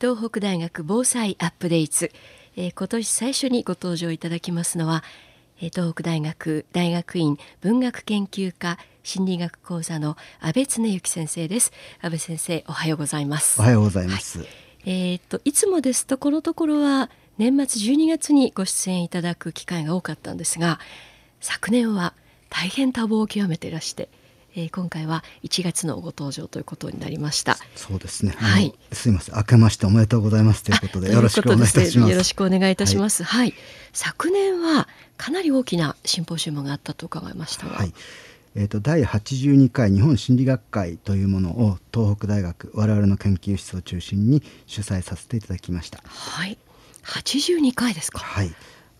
東北大学防災アップデート、えー、今年最初にご登場いただきますのは、えー、東北大学大学院文学研究科心理学講座の安倍恒之先生です。安倍先生おはようございます。おはようございます、はい、えー、っといつもですとこのところは年末12月にご出演いただく機会が多かったんですが昨年は大変多忙を極めていらしてえー、今回は1月のご登場ということになりました。そうですね。はい。すみません。明けましておめでとうございますということでよろしくお願いいたします。よろしくお願いいたします。はい、はい、昨年はかなり大きなシンポジウムがあったと伺いましたが。はい。えーと、第82回日本心理学会というものを東北大学我々の研究室を中心に主催させていただきました。はい。82回ですか。はい。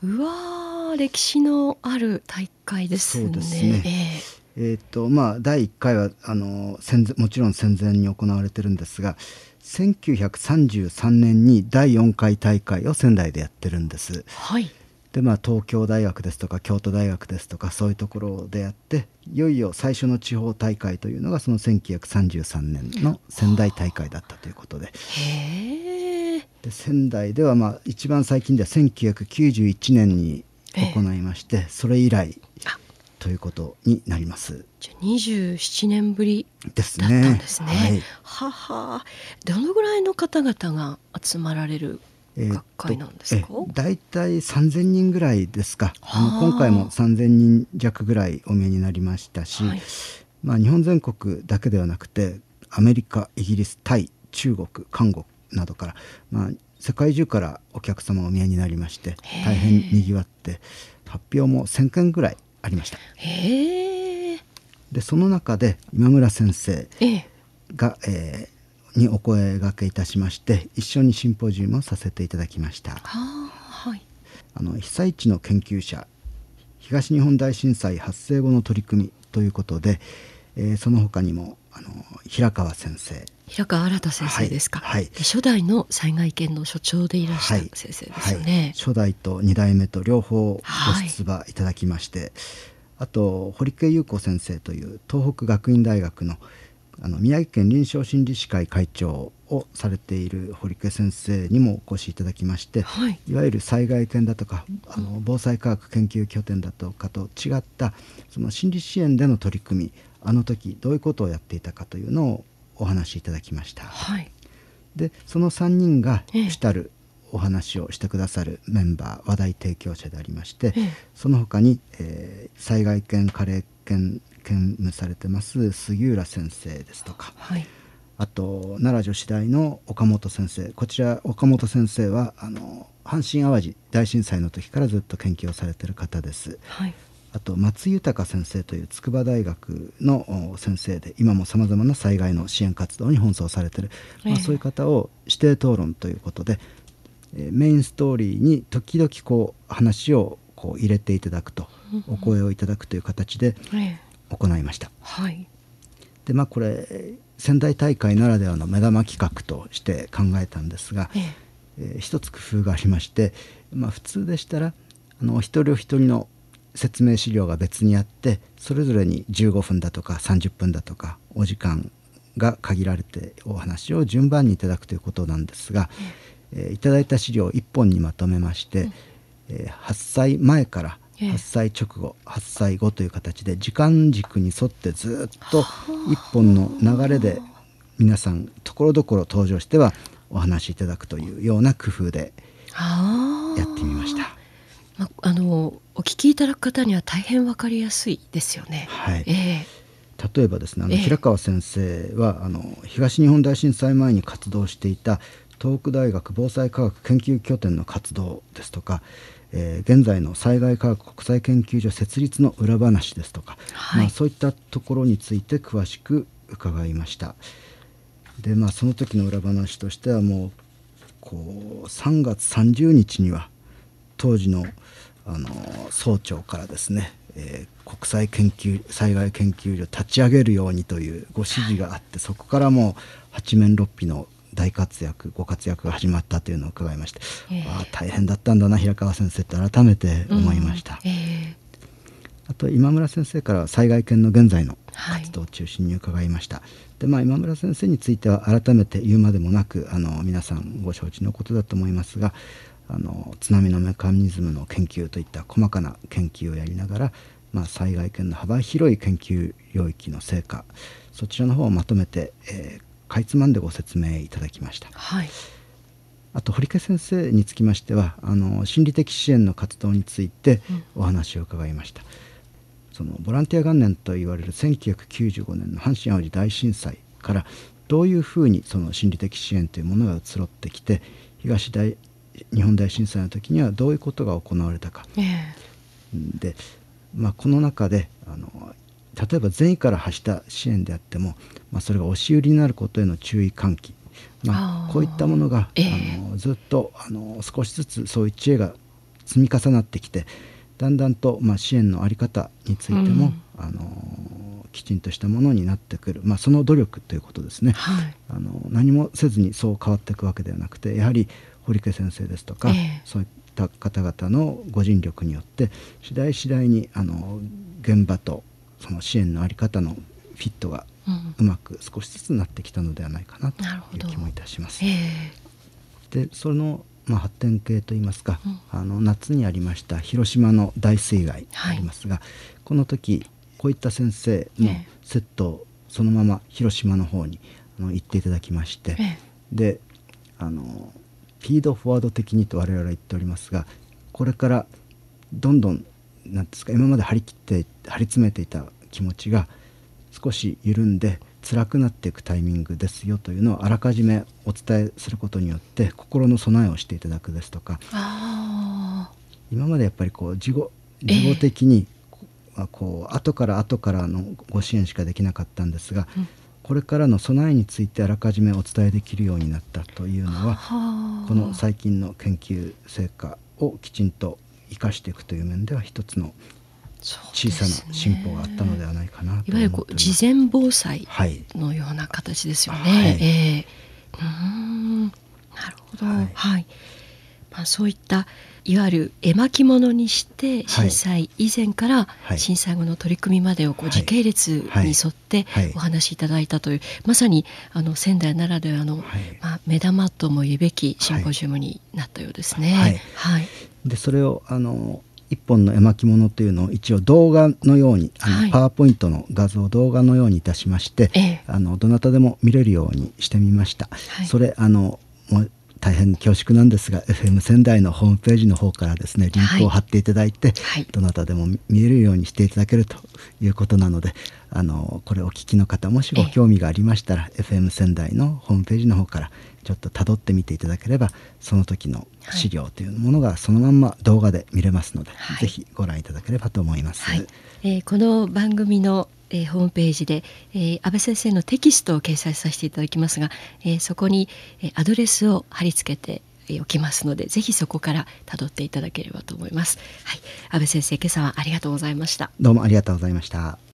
うわ歴史のある大会ですね。そうですね。えーえーとまあ、第1回はあの戦もちろん戦前に行われてるんですが1933年に第4回大会を仙台でやってるんです。はい。でまあ、東京大学ですとか京都大学ですとかそういうところでやっていよいよ最初の地方大会というのがその1933年の仙台大会だったということで。で仙台ではまあ一番最近では1991年に行いまして、それ以来ということになります。じゃ二十七年ぶりだったんですね。はい、ははどのぐらいの方々が集まられる学会なんですか？だいたい三千人ぐらいですか。あの今回も三千人弱ぐらいお見えになりましたし、はい、まあ日本全国だけではなくてアメリカ、イギリス、タイ、中国、韓国などからまあ世界中からお客様お見えになりまして大変にぎわって発表も1000件ぐらいありました。でその中で今村先生が、えー、にお声がけいたしまして一緒にシンポジウムをさせていただきました。はい、あの被災地の研究者東日本大震災発生後の取り組みということで、えー、その他にもあの平川先生。平川新先生ですか、はい、はい、初代の災害研の所長でいらっしゃる先生ですよね、はい。はい、初代と二代目と両方ご出馬いただきまして、あと堀家優子先生という東北学院大学のあの宮城県臨床心理士会会長をされている堀家先生にもお越しいただきまして、はい、いわゆる災害研だとかあの防災科学研究拠点だとかと違ったその心理支援での取り組みあの時どういうことをやっていたかというのをお話しいただきました。はい、でその3人が主たるお話をしてくださるメンバー話題提供者でありまして、その他に、えー、災害研カレー研兼務されてます杉浦先生ですとか、はい、あと奈良女子大の岡本先生。こちら岡本先生はあの阪神・淡路大震災の時からずっと研究をされている方です。はい。あと松豊先生という筑波大学の先生で今もさまざまな災害の支援活動に奔走されている、まあ、そういう方を指定討論ということで、えー、メインストーリーに時々こう話をこう入れていただくと、お声をいただくという形で行いました。はい、でまあこれ仙台大会ならではの目玉企画として考えたんですが、ええ。ー、一つ工夫がありまして、まあ、普通でしたらあのお一人お一人の説明資料が別にあってそれぞれに15分だとか30分だとかお時間が限られてお話を順番にいただくということなんですが、えー、いただいた資料を1本にまとめまして、えー、発災前から発災直後発災後という形で時間軸に沿ってずっと1本の流れで皆さんところどころ登場してはお話しいただくというような工夫でやってみました。まあのお聞きいただく方には大変わかりやすいですよね。はい、えー、例えばですねあの、平川先生はあの東日本大震災前に活動していた東北大学防災科学研究拠点の活動ですとか、えー、現在の災害科学国際研究所設立の裏話ですとか、はい、まあ、そういったところについて詳しく伺いました。でまあその時の裏話としてはもうこう3月30日には当時のあの総長からですね、えー、国際研究災害研究所立ち上げるようにというご指示があってそこからもう八面六臂の大活躍ご活躍が始まったというのを伺いまして、えー、あ大変だったんだな平川先生って改めて思いました。うんえー、あと今村先生から災害犬の現在の活動を中心に伺いました。はい、でまあ、今村先生については改めて言うまでもなくあの皆さんご承知のことだと思いますがあの津波のメカニズムの研究といった細かな研究をやりながら、まあ、災害犬の幅広い研究領域の成果そちらの方をまとめて、えー、かいつまんでご説明いただきました。はい。あと堀家先生につきましてはあの心理的支援の活動についてお話を伺いました、うん、そのボランティア元年と言われる1995年の阪神・淡路大震災からどういうふうにその心理的支援というものが移ろってきて東大日本大震災の時にはどういうことが行われたか、えー、で、まあ、この中であの例えば善意から発した支援であっても、まあ、それが押し売りになることへの注意喚起、まあ、こういったものが、えー、あのずっとあの少しずつそういう知恵が積み重なってきてだんだんと、まあ、支援の在り方についても、うん、あのきちんとしたものになってくる、まあ、その努力ということですね、はい、あの何もせずにそう変わっていくわけではなくてやはり堀家先生ですとか、えー、そういった方々のご尽力によって次第次第にあの現場とその支援の在り方のフィットがうまく少しずつなってきたのではないかなという気もいたします。えー、でそのまあ、発展系といいますか、うん、あの夏にありました広島の大水害ありますが、はい、この時こういった先生のセットをそのまま広島の方にあの行っていただきまして、え。であのフィードフォワード的にと我々は言っておりますがこれからどんどんなんですか今まで張り切って張り詰めていた気持ちが少し緩んで辛くなっていくタイミングですよというのをあらかじめお伝えすることによって心の備えをしていただくですとか今までやっぱりこう事後事後的に、えー、こう後から後からのご支援しかできなかったんですが、うん、これからの備えについてあらかじめお伝えできるようになったというのはこの最近の研究成果をきちんと生かしていくという面では一つの小さな進歩があったのではないかな、ね、いわゆるこう事前防災のような形ですよね。はい、えー、うん。なるほど、はい、はい、まあ、そういったいわゆる絵巻物にして震災以前から震災後の取り組みまでをこう時系列に沿ってお話しいただいたというまさにあの仙台ならではの、まあ、目玉とも言うべきシンポジウムになったようですね。はい、でそれをあの一本の絵巻物というのを一応動画のようにあの、はい、パワーポイントの画像を動画のようにいたしまして、ええ、あのどなたでも見れるようにしてみました。はい、それあのもう大変恐縮なんですが FM 仙台のホームページの方からですねリンクを貼っていただいて、はい、どなたでも見えるようにしていただけるということなのであのこれお聞きの方もしご興味がありましたら FM 仙台のホームページの方からちょっとたどってみていただければその時の資料というものがそのまんま動画で見れますので、はい、ぜひご覧いただければと思います。はい、えー、この番組のえー、ホームページで、えー、安倍先生のテキストを掲載させていただきますが、えー、そこに、えアドレスを貼り付けておきますのでぜひそこから辿っていただければと思います。はい、安倍先生今朝はありがとうございました。どうもありがとうございました。